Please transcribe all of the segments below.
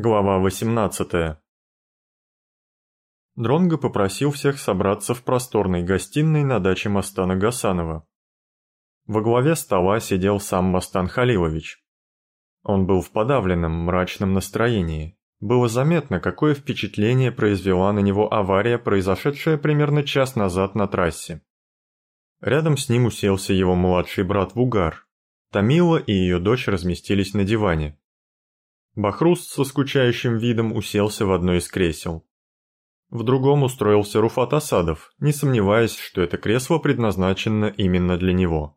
Глава 18 Дронго попросил всех собраться в просторной гостиной на даче Мастана Гасанова. Во главе стола сидел сам Мастан Халилович. Он был в подавленном, мрачном настроении. Было заметно, какое впечатление произвела на него авария, произошедшая примерно час назад на трассе. Рядом с ним уселся его младший брат Вугар. Тамила и ее дочь разместились на диване. Бахруст со скучающим видом уселся в одно из кресел. В другом устроился Руфат Асадов, не сомневаясь, что это кресло предназначено именно для него.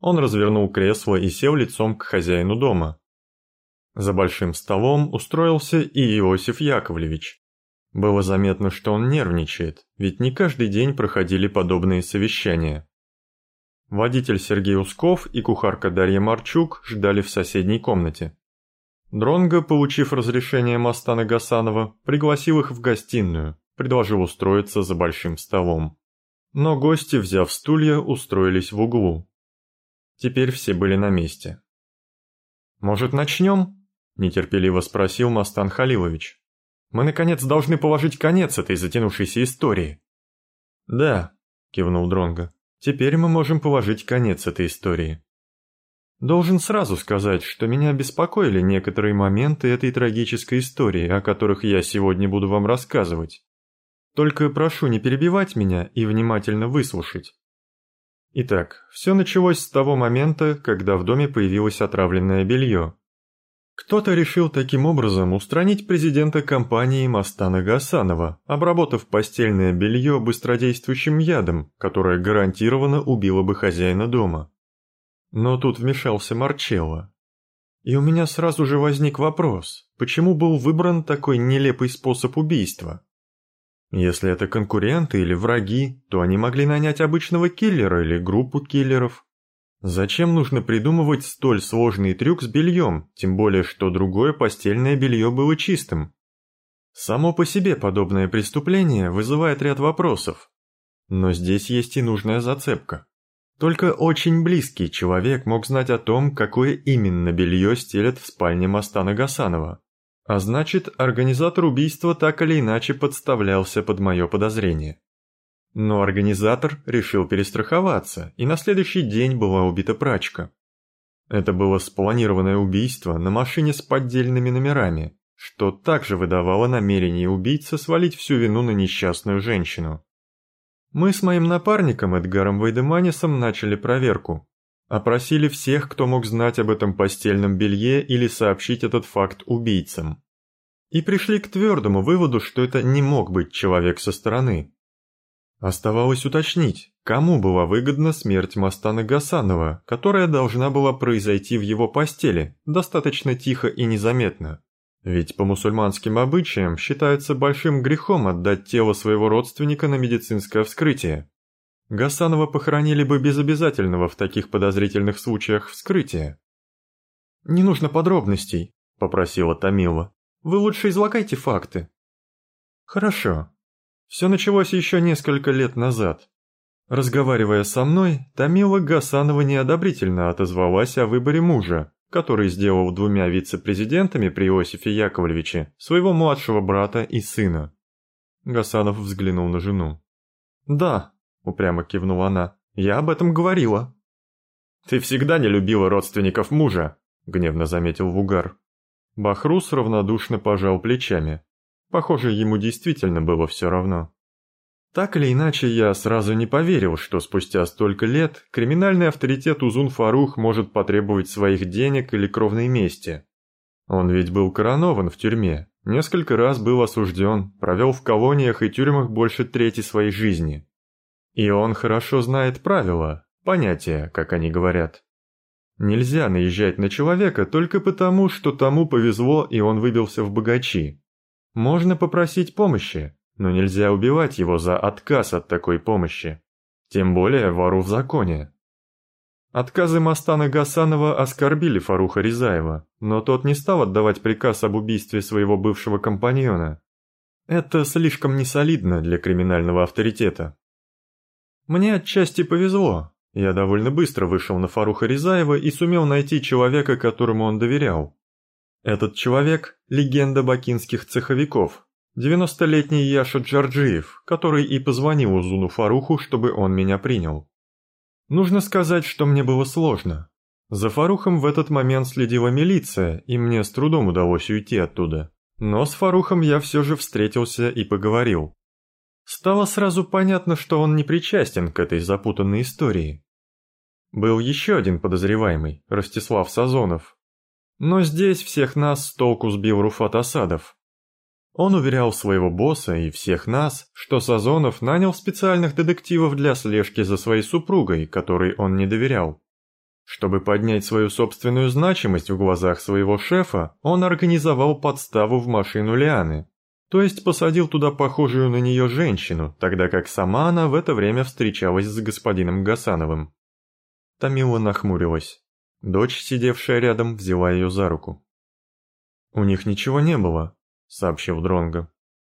Он развернул кресло и сел лицом к хозяину дома. За большим столом устроился и Иосиф Яковлевич. Было заметно, что он нервничает, ведь не каждый день проходили подобные совещания. Водитель Сергей Усков и кухарка Дарья Марчук ждали в соседней комнате. Дронго, получив разрешение Мастана Гасанова, пригласил их в гостиную, предложил устроиться за большим столом. Но гости, взяв стулья, устроились в углу. Теперь все были на месте. «Может, начнем?» – нетерпеливо спросил Мастан Халилович. «Мы, наконец, должны положить конец этой затянувшейся истории». «Да», – кивнул Дронго. «Теперь мы можем положить конец этой истории». Должен сразу сказать, что меня беспокоили некоторые моменты этой трагической истории, о которых я сегодня буду вам рассказывать. Только прошу не перебивать меня и внимательно выслушать. Итак, все началось с того момента, когда в доме появилось отравленное белье. Кто-то решил таким образом устранить президента компании Мастана Гасанова, обработав постельное белье быстродействующим ядом, которое гарантированно убило бы хозяина дома. Но тут вмешался Марчелло. И у меня сразу же возник вопрос, почему был выбран такой нелепый способ убийства? Если это конкуренты или враги, то они могли нанять обычного киллера или группу киллеров. Зачем нужно придумывать столь сложный трюк с бельем, тем более что другое постельное белье было чистым? Само по себе подобное преступление вызывает ряд вопросов. Но здесь есть и нужная зацепка. Только очень близкий человек мог знать о том, какое именно белье стелят в спальне Мастана Гасанова. А значит, организатор убийства так или иначе подставлялся под мое подозрение. Но организатор решил перестраховаться, и на следующий день была убита прачка. Это было спланированное убийство на машине с поддельными номерами, что также выдавало намерение убийцы свалить всю вину на несчастную женщину. Мы с моим напарником Эдгаром Вейдеманисом начали проверку. Опросили всех, кто мог знать об этом постельном белье или сообщить этот факт убийцам. И пришли к твердому выводу, что это не мог быть человек со стороны. Оставалось уточнить, кому была выгодна смерть Мастана Гасанова, которая должна была произойти в его постели, достаточно тихо и незаметно. Ведь по мусульманским обычаям считается большим грехом отдать тело своего родственника на медицинское вскрытие. Гасанова похоронили бы без обязательного в таких подозрительных случаях вскрытия. «Не нужно подробностей», – попросила Томила. «Вы лучше излагайте факты». «Хорошо. Все началось еще несколько лет назад. Разговаривая со мной, Томила Гасанова неодобрительно отозвалась о выборе мужа, который сделал двумя вице-президентами при Иосифе Яковлевиче своего младшего брата и сына. Гасанов взглянул на жену. «Да», — упрямо кивнула она, — «я об этом говорила». «Ты всегда не любила родственников мужа», — гневно заметил Вугар. Бахрус равнодушно пожал плечами. Похоже, ему действительно было все равно. Так или иначе, я сразу не поверил, что спустя столько лет криминальный авторитет Узун Фарух может потребовать своих денег или кровной мести. Он ведь был коронован в тюрьме, несколько раз был осужден, провел в колониях и тюрьмах больше трети своей жизни. И он хорошо знает правила, понятия, как они говорят. Нельзя наезжать на человека только потому, что тому повезло и он выбился в богачи. Можно попросить помощи, но нельзя убивать его за отказ от такой помощи. Тем более вору в законе. Отказы Мастана Гасанова оскорбили Фаруха Ризаева, но тот не стал отдавать приказ об убийстве своего бывшего компаньона. Это слишком несолидно для криминального авторитета. Мне отчасти повезло. Я довольно быстро вышел на Фаруха Ризаева и сумел найти человека, которому он доверял. Этот человек – легенда бакинских цеховиков, 90-летний Яша Джорджиев, который и позвонил Узуну Фаруху, чтобы он меня принял. Нужно сказать, что мне было сложно. За Фарухом в этот момент следила милиция, и мне с трудом удалось уйти оттуда. Но с Фарухом я все же встретился и поговорил. Стало сразу понятно, что он не причастен к этой запутанной истории. Был еще один подозреваемый, Ростислав Сазонов. Но здесь всех нас с толку сбил Руфат Асадов. Он уверял своего босса и всех нас, что Сазонов нанял специальных детективов для слежки за своей супругой, которой он не доверял. Чтобы поднять свою собственную значимость в глазах своего шефа, он организовал подставу в машину Лианы. То есть посадил туда похожую на нее женщину, тогда как сама она в это время встречалась с господином Гасановым. Тамила нахмурилась. Дочь, сидевшая рядом, взяла ее за руку. «У них ничего не было», — сообщил Дронго.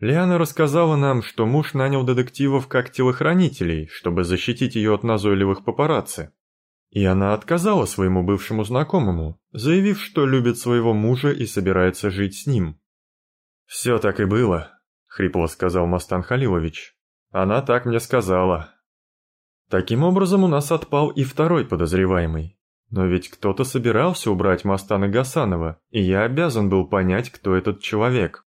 Лиана рассказала нам, что муж нанял детективов как телохранителей, чтобы защитить ее от назойливых папарацци. И она отказала своему бывшему знакомому, заявив, что любит своего мужа и собирается жить с ним. «Все так и было», — хрипло сказал Мастан Халилович. «Она так мне сказала». Таким образом у нас отпал и второй подозреваемый. Но ведь кто-то собирался убрать Мастана Гасанова, и я обязан был понять, кто этот человек.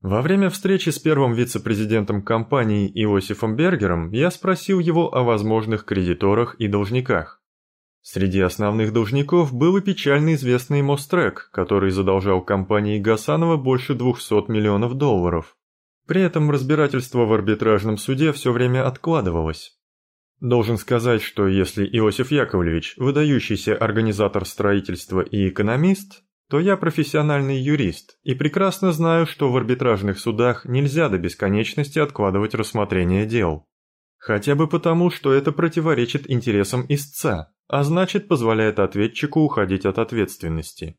Во время встречи с первым вице-президентом компании Иосифом Бергером я спросил его о возможных кредиторах и должниках. Среди основных должников был и печально известный Мострек, который задолжал компании Гасанова больше 200 миллионов долларов. При этом разбирательство в арбитражном суде все время откладывалось. Должен сказать, что если Иосиф Яковлевич – выдающийся организатор строительства и экономист, то я профессиональный юрист и прекрасно знаю, что в арбитражных судах нельзя до бесконечности откладывать рассмотрение дел. Хотя бы потому, что это противоречит интересам истца а значит позволяет ответчику уходить от ответственности.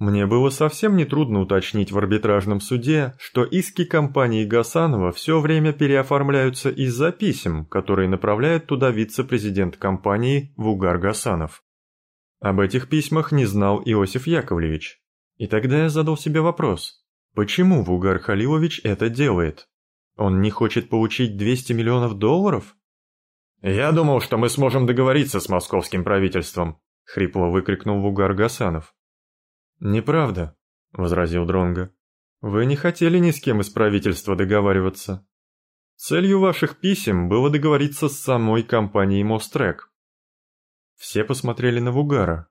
Мне было совсем нетрудно уточнить в арбитражном суде, что иски компании Гасанова все время переоформляются из-за писем, которые направляет туда вице-президент компании Вугар Гасанов. Об этих письмах не знал Иосиф Яковлевич. И тогда я задал себе вопрос, почему Вугар Халилович это делает? Он не хочет получить 200 миллионов долларов? «Я думал, что мы сможем договориться с московским правительством», — хрипло выкрикнул Вугар Гасанов. «Неправда», — возразил Дронга. «Вы не хотели ни с кем из правительства договариваться. Целью ваших писем было договориться с самой компанией Мострек». Все посмотрели на Вугара.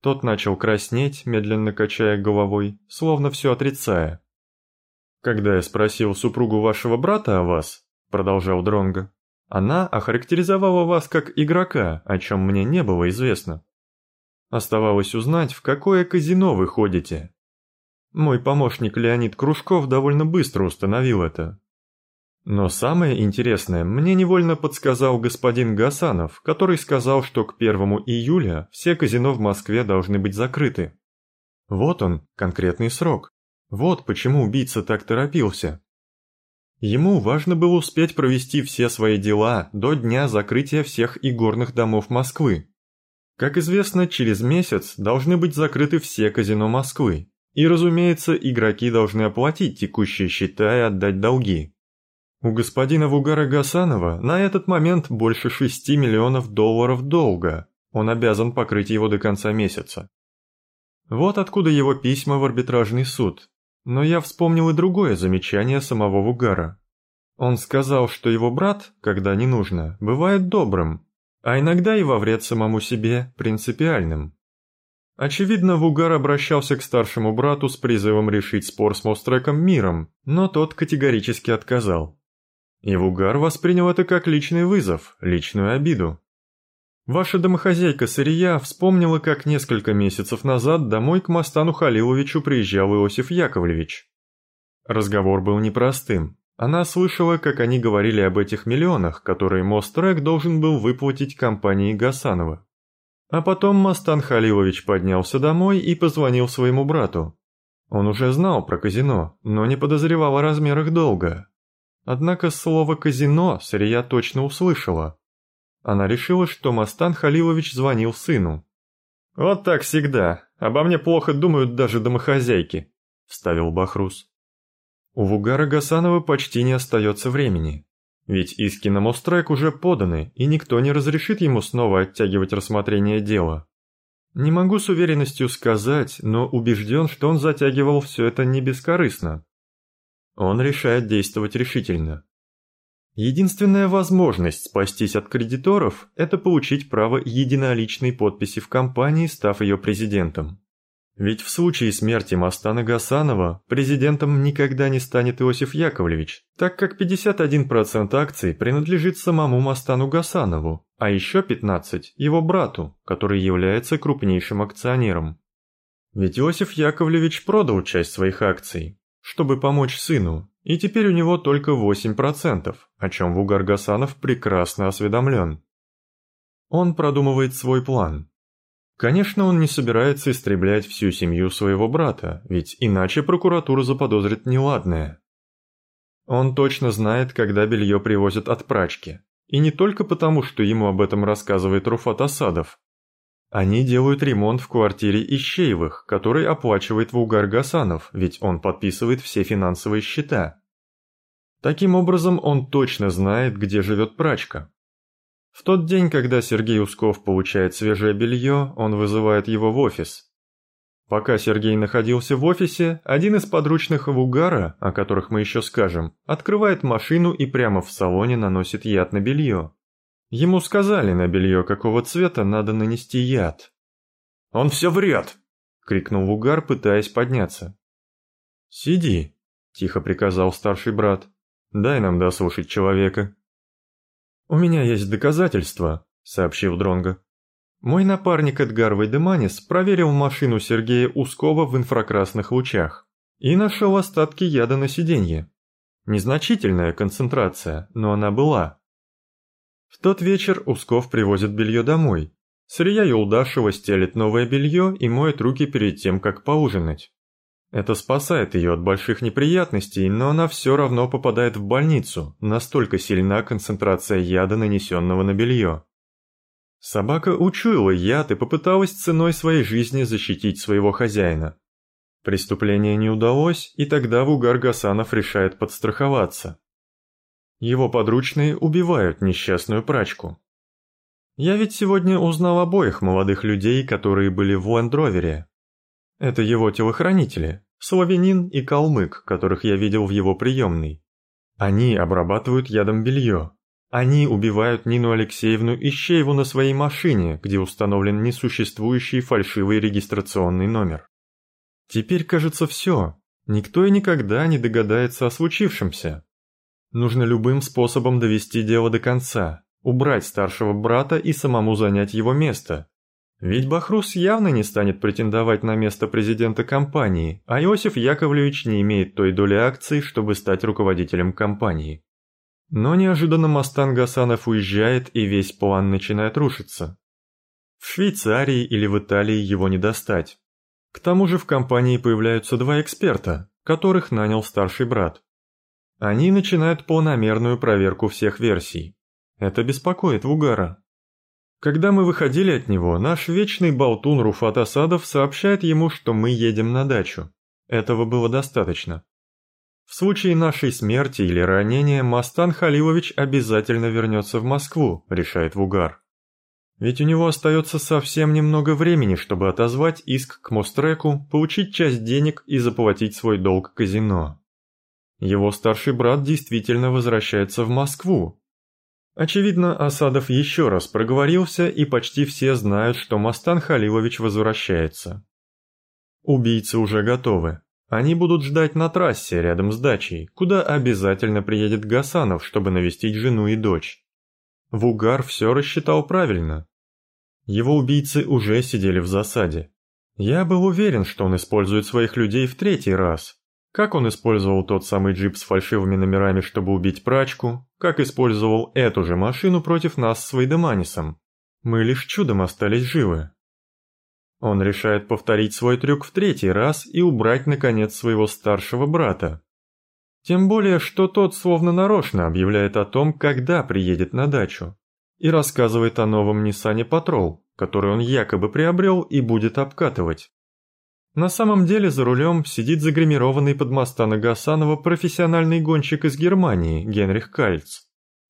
Тот начал краснеть, медленно качая головой, словно все отрицая. «Когда я спросил супругу вашего брата о вас», — продолжал Дронга, она охарактеризовала вас как игрока, о чем мне не было известно. Оставалось узнать, в какое казино вы ходите. Мой помощник Леонид Кружков довольно быстро установил это. Но самое интересное мне невольно подсказал господин Гасанов, который сказал, что к первому июля все казино в Москве должны быть закрыты. Вот он, конкретный срок. Вот почему убийца так торопился. Ему важно было успеть провести все свои дела до дня закрытия всех игорных домов Москвы. Как известно, через месяц должны быть закрыты все казино Москвы. И, разумеется, игроки должны оплатить текущие счета и отдать долги. У господина Вугара Гасанова на этот момент больше 6 миллионов долларов долга. Он обязан покрыть его до конца месяца. Вот откуда его письма в арбитражный суд, но я вспомнил и другое замечание самого Вугара. Он сказал, что его брат, когда не нужно, бывает добрым, а иногда и во вред самому себе принципиальным. Очевидно, Вугар обращался к старшему брату с призывом решить спор с Мостреком миром, но тот категорически отказал. И Вугар воспринял это как личный вызов, личную обиду. Ваша домохозяйка Сырия вспомнила, как несколько месяцев назад домой к Мастану Халиловичу приезжал Иосиф Яковлевич. Разговор был непростым. Она слышала, как они говорили об этих миллионах, которые Мострек должен был выплатить компании Гасанова. А потом Мастан Халилович поднялся домой и позвонил своему брату. Он уже знал про казино, но не подозревал о размерах долга. Однако слово «казино» Сырия точно услышала. Она решила, что Мастан Халилович звонил сыну. «Вот так всегда. Обо мне плохо думают даже домохозяйки», – вставил Бахрус. У Вугара Гасанова почти не остается времени. Ведь иски на Мострек уже поданы, и никто не разрешит ему снова оттягивать рассмотрение дела. Не могу с уверенностью сказать, но убежден, что он затягивал все это не бескорыстно. Он решает действовать решительно. Единственная возможность спастись от кредиторов – это получить право единоличной подписи в компании, став ее президентом. Ведь в случае смерти Мастана Гасанова президентом никогда не станет Иосиф Яковлевич, так как 51% акций принадлежит самому Мастану Гасанову, а еще 15% его брату, который является крупнейшим акционером. Ведь Иосиф Яковлевич продал часть своих акций, чтобы помочь сыну, и теперь у него только 8%, о чем Вугар Гасанов прекрасно осведомлен. Он продумывает свой план – Конечно, он не собирается истреблять всю семью своего брата, ведь иначе прокуратура заподозрит неладное. Он точно знает, когда белье привозят от прачки. И не только потому, что ему об этом рассказывает Руфат Асадов. Они делают ремонт в квартире Ищеевых, который оплачивает Вугар Гасанов, ведь он подписывает все финансовые счета. Таким образом, он точно знает, где живет прачка. В тот день, когда Сергей Усков получает свежее белье, он вызывает его в офис. Пока Сергей находился в офисе, один из подручных Вугара, о которых мы еще скажем, открывает машину и прямо в салоне наносит яд на белье. Ему сказали, на белье какого цвета надо нанести яд. «Он все врет!» — крикнул Вугар, пытаясь подняться. «Сиди», — тихо приказал старший брат. «Дай нам дослушать человека». «У меня есть доказательства», — сообщил Дронго. «Мой напарник Эдгар Вайдеманис проверил машину Сергея Ускова в инфракрасных лучах и нашел остатки яда на сиденье. Незначительная концентрация, но она была. В тот вечер Усков привозит белье домой. Сырья Юлдашева стелит новое белье и моет руки перед тем, как поужинать. Это спасает ее от больших неприятностей, но она все равно попадает в больницу, настолько сильна концентрация яда, нанесенного на белье. Собака учуяла яд и попыталась ценой своей жизни защитить своего хозяина. Преступление не удалось, и тогда Вугар Гасанов решает подстраховаться. Его подручные убивают несчастную прачку. Я ведь сегодня узнал обоих молодых людей, которые были в Лендровере, это его телохранители, славянин и калмык, которых я видел в его приемной. Они обрабатывают ядом белье. Они убивают Нину Алексеевну Ищееву на своей машине, где установлен несуществующий фальшивый регистрационный номер. Теперь кажется все. Никто и никогда не догадается о случившемся. Нужно любым способом довести дело до конца, убрать старшего брата и самому занять его место, ведь Бахрус явно не станет претендовать на место президента компании, а Иосиф Яковлевич не имеет той доли акций, чтобы стать руководителем компании. Но неожиданно Мастан Гасанов уезжает и весь план начинает рушиться. В Швейцарии или в Италии его не достать. К тому же в компании появляются два эксперта, которых нанял старший брат. Они начинают планомерную проверку всех версий. Это беспокоит Вугара. Когда мы выходили от него, наш вечный болтун Руфат Асадов сообщает ему, что мы едем на дачу. Этого было достаточно. В случае нашей смерти или ранения Мастан Халилович обязательно вернется в Москву, решает Вугар. Ведь у него остается совсем немного времени, чтобы отозвать иск к Мостреку, получить часть денег и заплатить свой долг казино. Его старший брат действительно возвращается в Москву, Очевидно, Асадов еще раз проговорился, и почти все знают, что Мастан Халилович возвращается. Убийцы уже готовы. Они будут ждать на трассе рядом с дачей, куда обязательно приедет Гасанов, чтобы навестить жену и дочь. Вугар все рассчитал правильно. Его убийцы уже сидели в засаде. Я был уверен, что он использует своих людей в третий раз, как он использовал тот самый джип с фальшивыми номерами, чтобы убить прачку, как использовал эту же машину против нас с Вейдеманисом. Мы лишь чудом остались живы. Он решает повторить свой трюк в третий раз и убрать, наконец, своего старшего брата. Тем более, что тот словно нарочно объявляет о том, когда приедет на дачу, и рассказывает о новом Ниссане Патрол, который он якобы приобрел и будет обкатывать. На самом деле за рулем сидит загримированный под Мастана Гасанова профессиональный гонщик из Германии Генрих Кальц.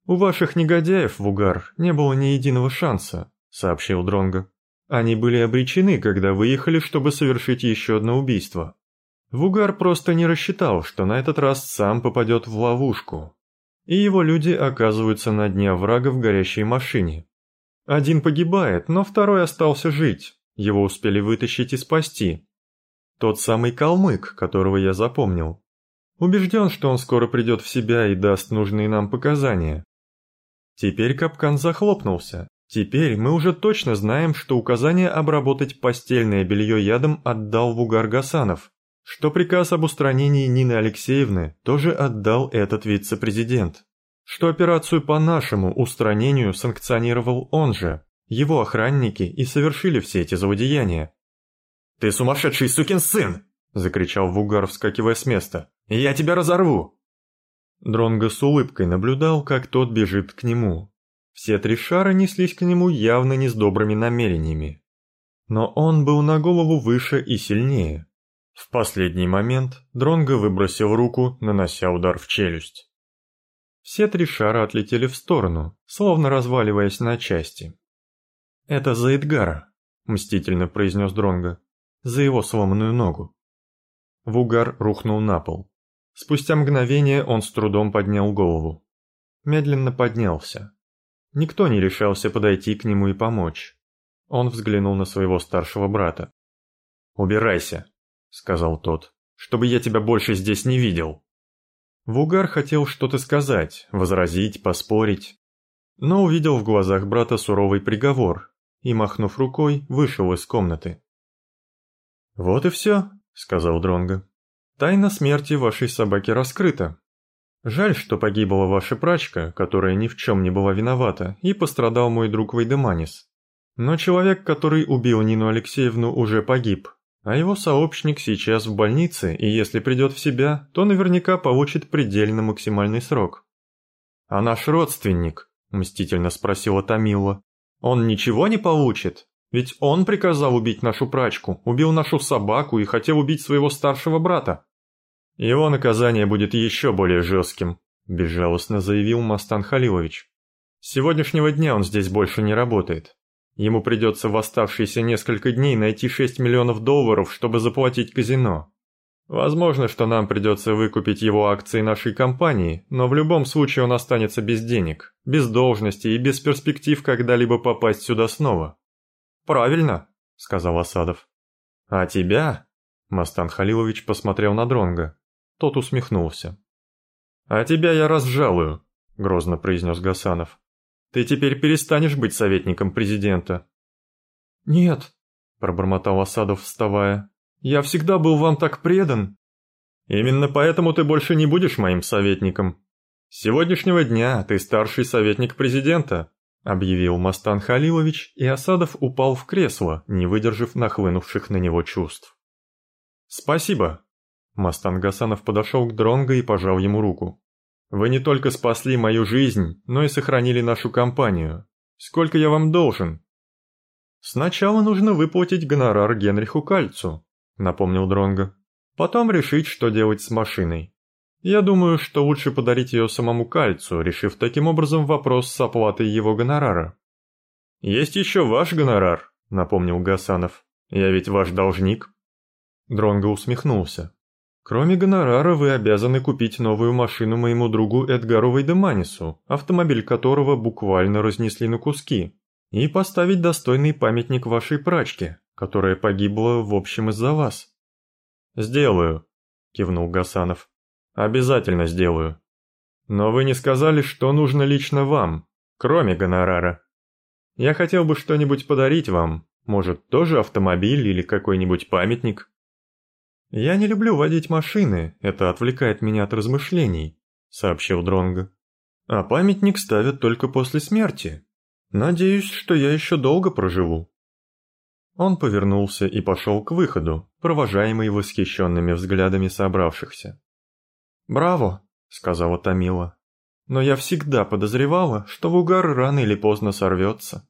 «У ваших негодяев в угар не было ни единого шанса», — сообщил Дронго. «Они были обречены, когда выехали, чтобы совершить еще одно убийство. Вугар просто не рассчитал, что на этот раз сам попадет в ловушку. И его люди оказываются на дне врага в горящей машине. Один погибает, но второй остался жить, его успели вытащить и спасти. Тот самый калмык, которого я запомнил. Убежден, что он скоро придет в себя и даст нужные нам показания. Теперь капкан захлопнулся. Теперь мы уже точно знаем, что указание обработать постельное белье ядом отдал Вугар Гасанов, что приказ об устранении Нины Алексеевны тоже отдал этот вице-президент, что операцию по нашему устранению санкционировал он же, его охранники и совершили все эти злодеяния. «Ты сумасшедший сукин сын!» – закричал Вугар, вскакивая с места. «Я тебя разорву!» Дронго с улыбкой наблюдал, как тот бежит к нему. Все три шара неслись к нему явно не с добрыми намерениями. Но он был на голову выше и сильнее. В последний момент Дронго выбросил руку, нанося удар в челюсть. Все три шара отлетели в сторону, словно разваливаясь на части. «Это за Эдгара», – мстительно произнес Дронго за его сломанную ногу. Вугар рухнул на пол. Спустя мгновение он с трудом поднял голову. Медленно поднялся. Никто не решался подойти к нему и помочь. Он взглянул на своего старшего брата. «Убирайся», — сказал тот, — «чтобы я тебя больше здесь не видел». Вугар хотел что-то сказать, возразить, поспорить, но увидел в глазах брата суровый приговор и, махнув рукой, вышел из комнаты. «Вот и все», — сказал Дронго. «Тайна смерти вашей собаки раскрыта. Жаль, что погибла ваша прачка, которая ни в чем не была виновата, и пострадал мой друг Вайдеманис. Но человек, который убил Нину Алексеевну, уже погиб, а его сообщник сейчас в больнице, и если придет в себя, то наверняка получит предельно максимальный срок». «А наш родственник?» – мстительно спросила Томила. «Он ничего не получит?» Ведь он приказал убить нашу прачку, убил нашу собаку и хотел убить своего старшего брата. Его наказание будет еще более жестким, безжалостно заявил Мастан Халилович. С сегодняшнего дня он здесь больше не работает. Ему придется в оставшиеся несколько дней найти 6 миллионов долларов, чтобы заплатить казино. Возможно, что нам придется выкупить его акции нашей компании, но в любом случае он останется без денег, без должности и без перспектив когда-либо попасть сюда снова. «Правильно», — сказал Асадов. «А тебя?» — Мастан Халилович посмотрел на Дронга. Тот усмехнулся. «А тебя я разжалую», — грозно произнес Гасанов. «Ты теперь перестанешь быть советником президента». «Нет», — пробормотал Асадов, вставая. «Я всегда был вам так предан». «Именно поэтому ты больше не будешь моим советником. С сегодняшнего дня ты старший советник президента, — объявил Мастан Халилович, и Асадов упал в кресло, не выдержав нахлынувших на него чувств. «Спасибо!» Мастан Гасанов подошел к Дронго и пожал ему руку. «Вы не только спасли мою жизнь, но и сохранили нашу компанию. Сколько я вам должен?» «Сначала нужно выплатить гонорар Генриху Кальцу», — напомнил Дронго. «Потом решить, что делать с машиной. Я думаю, что лучше подарить ее самому Кальцу, решив таким образом вопрос с оплатой его гонорара. «Есть еще ваш гонорар», — напомнил Гасанов. «Я ведь ваш должник». Дронго усмехнулся. «Кроме гонорара вы обязаны купить новую машину моему другу Эдгару Вейдеманису, автомобиль которого буквально разнесли на куски, и поставить достойный памятник вашей прачке, которая погибла в общем из-за вас». «Сделаю», — кивнул Гасанов. Обязательно сделаю. Но вы не сказали, что нужно лично вам, кроме гонорара. Я хотел бы что-нибудь подарить вам, может, тоже автомобиль или какой-нибудь памятник. Я не люблю водить машины, это отвлекает меня от размышлений, сообщил Дронго. А памятник ставят только после смерти. Надеюсь, что я еще долго проживу. Он повернулся и пошел к выходу, провожаемый восхищенными взглядами собравшихся. «Браво!» — сказала Томила. «Но я всегда подозревала, что Вугар рано или поздно сорвется».